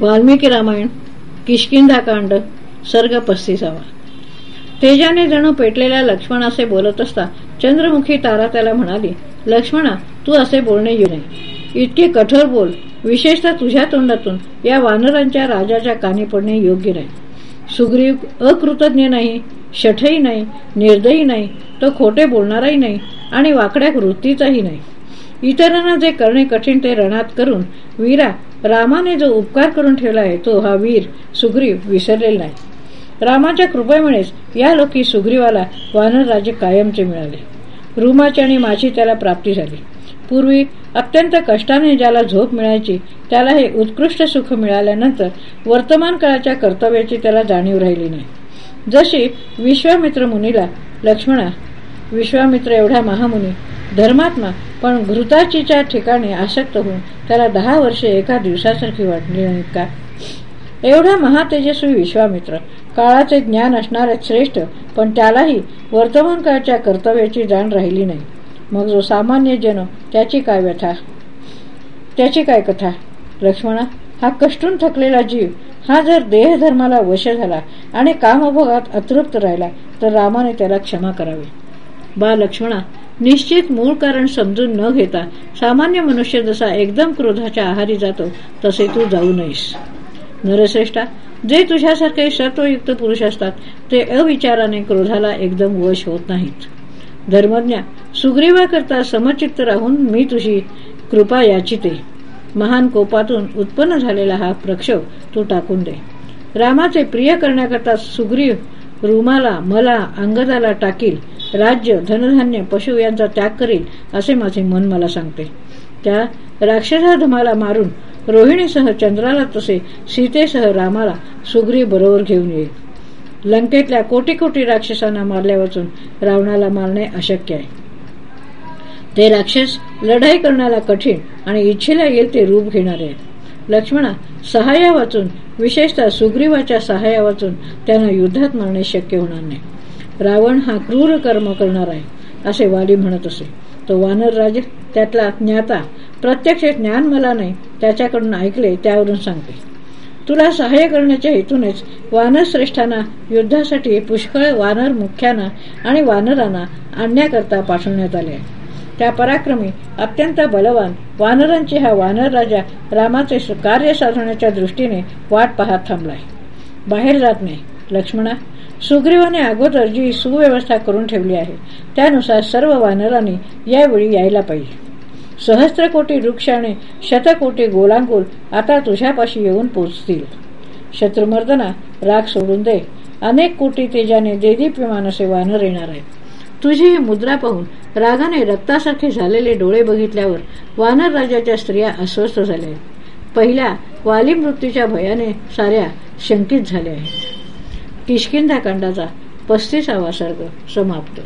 वाल्मिकी रामायण किशकिंधाकांड सर्ग पस्तीसावा. तेजाने जणू पेटलेल्या लक्ष्मण असे बोलत असता चंद्रमुखी तारा त्याला म्हणाली लक्ष्मणा तू असे बोलणे येऊ नये. इतके कठोर बोल विशेषतः तुझ्या तोंडातून या वानरांच्या राजाच्या कानी पडणे योग्य नाही. सुग्रीव अकृतज्ञ नाही शठही नाही निर्दयी नाही तो खोटे बोलणाराही नाही आणि वाकड्या वृत्तीचाही नाही. इतरांना जे करणे कठीण ते रणात करून वीरा रामाने जो उपकार करून ठेवला आहे तो हा वीर सुग्रीव विसरलेला नाही. रामाच्या कृपेमुळेच या लोकी सुग्रीवाला वानर राज्य कायमचे मिळाले. रुमाची आणि माची त्याला प्राप्ती झाली. पूर्वी अत्यंत कष्टाने ज्याला झोप मिळायची त्याला हे उत्कृष्ट सुख मिळाल्यानंतर वर्तमान काळाच्या कर्तव्याची त्याला जाणीव राहिली नाही. जशी विश्वामित्र मुनीला लक्ष्मणा विश्वामित्र एवढा महामुनी धर्मात्मा पण घृताचीच्या ठिकाणी आसक्त होऊन त्याला दहा वर्षे एका दिवसासारखी वाटली नाहीत का? एवढा महातेजस्वी विश्वामित्र काळाचे ज्ञान असणारे श्रेष्ठ पण त्यालाही वर्तमान काळच्या कर्तव्याची जाण राहिली नाही. मग जो सामान्य जन त्याची काय व्यथा? त्याची काय कथा? लक्ष्मणा हा कष्टून थकलेला जीव हा जर देहधर्माला वश झाला आणि कामभोगात अतृप्त राहिला तर रामाने त्याला क्षमा करावी. बा लक्ष्मणा निश्चित मूळ कारण समजून न घेता सामान्य मनुष्य जसा एकदम क्रोधाच्या आहारी जातो तसे तू जाऊ नयेस. नरश्रेष्ठा जे तुझ्यासारखे सत्वयुक्त पुरुष असतात ते अविचाराने क्रोधाला एकदम वश होत नाहीत. धर्मज्ञा सुग्रीवाकरता समचित्त राहून मी तुझी कृपा याचिते. महान कोपातून उत्पन्न झालेला हा प्रक्षोभ तू टाकून दे. रामाचे प्रिय करण्याकरता सुग्रीव रुमाला मला अंगदाला टाकील. राज्य धनधान्य पशु यांचा त्याग करील असे माझे मन मला सांगते. त्या राक्षसाधमाला मारून रोहिणीसह चंद्राला तसे सीतेसह रामाला सुग्री बरोबर घेऊन येईल. लंकेतल्या कोटी कोटी राक्षसांना मारल्या वाचून रावणाला मारणे अशक्य आहे. ते राक्षस लढाई करण्याला कठीण आणि इच्छेला येईल ते रूप घेणारे आहेत. लक्ष्मणा सहाय्या वाचून विशेषतः सुग्रीवाच्या सहाय्या वाचून त्यांना युद्धात मारणे शक्य होणार नाही. रावण हा क्रूर कर्म करणार आहे असे वाली म्हणत असे. तो वानर राज त्यातला ज्ञाता प्रत्यक्ष ज्ञान मला नाही त्याच्याकडून ऐकले त्यावरून सांगते. तुला सहाय्य करण्याच्या हेतूनेच वानर श्रेष्ठांना युद्धासाठी पुष्कळ वानर मुख्यांना आणि वानरांना आणण्याकरता पाठवण्यात आले. त्या पराक्रमी अत्यंत बलवान वानरांची हा वानर राजा रामाचे कार्य साधण्याच्या दृष्टीने वाट पाहत थांबलाय. बाहेर जात नाही. लक्ष्मणा सुग्रीवाने अगोदर जी सुव्यवस्था करून ठेवली आहे त्यानुसार सर्व वानरांनी यावेळी यायला पाहिजे. सहस्त्र कोटी वृक्षाने शतकोटी गोलांगोल आता तुझ्यापाशी येऊन पोचतील. शत्रुमर्दना राग सोडून दे. अनेक कोटी तेजाने देदीप्यमान असे वानर येणार आहेत. तुझी ही मुद्रा पाहून रागाने रक्तासारखे झालेले डोळे बघितल्यावर वानर राजाच्या स्त्रिया अस्वस्थ झाल्या पहिल्या वाली मृत्यूच्या भयाने साऱ्या शंकित झाल्या आहेत. किशकिंधाकांडाचा पस्तीसावा सर्ग समाप्त.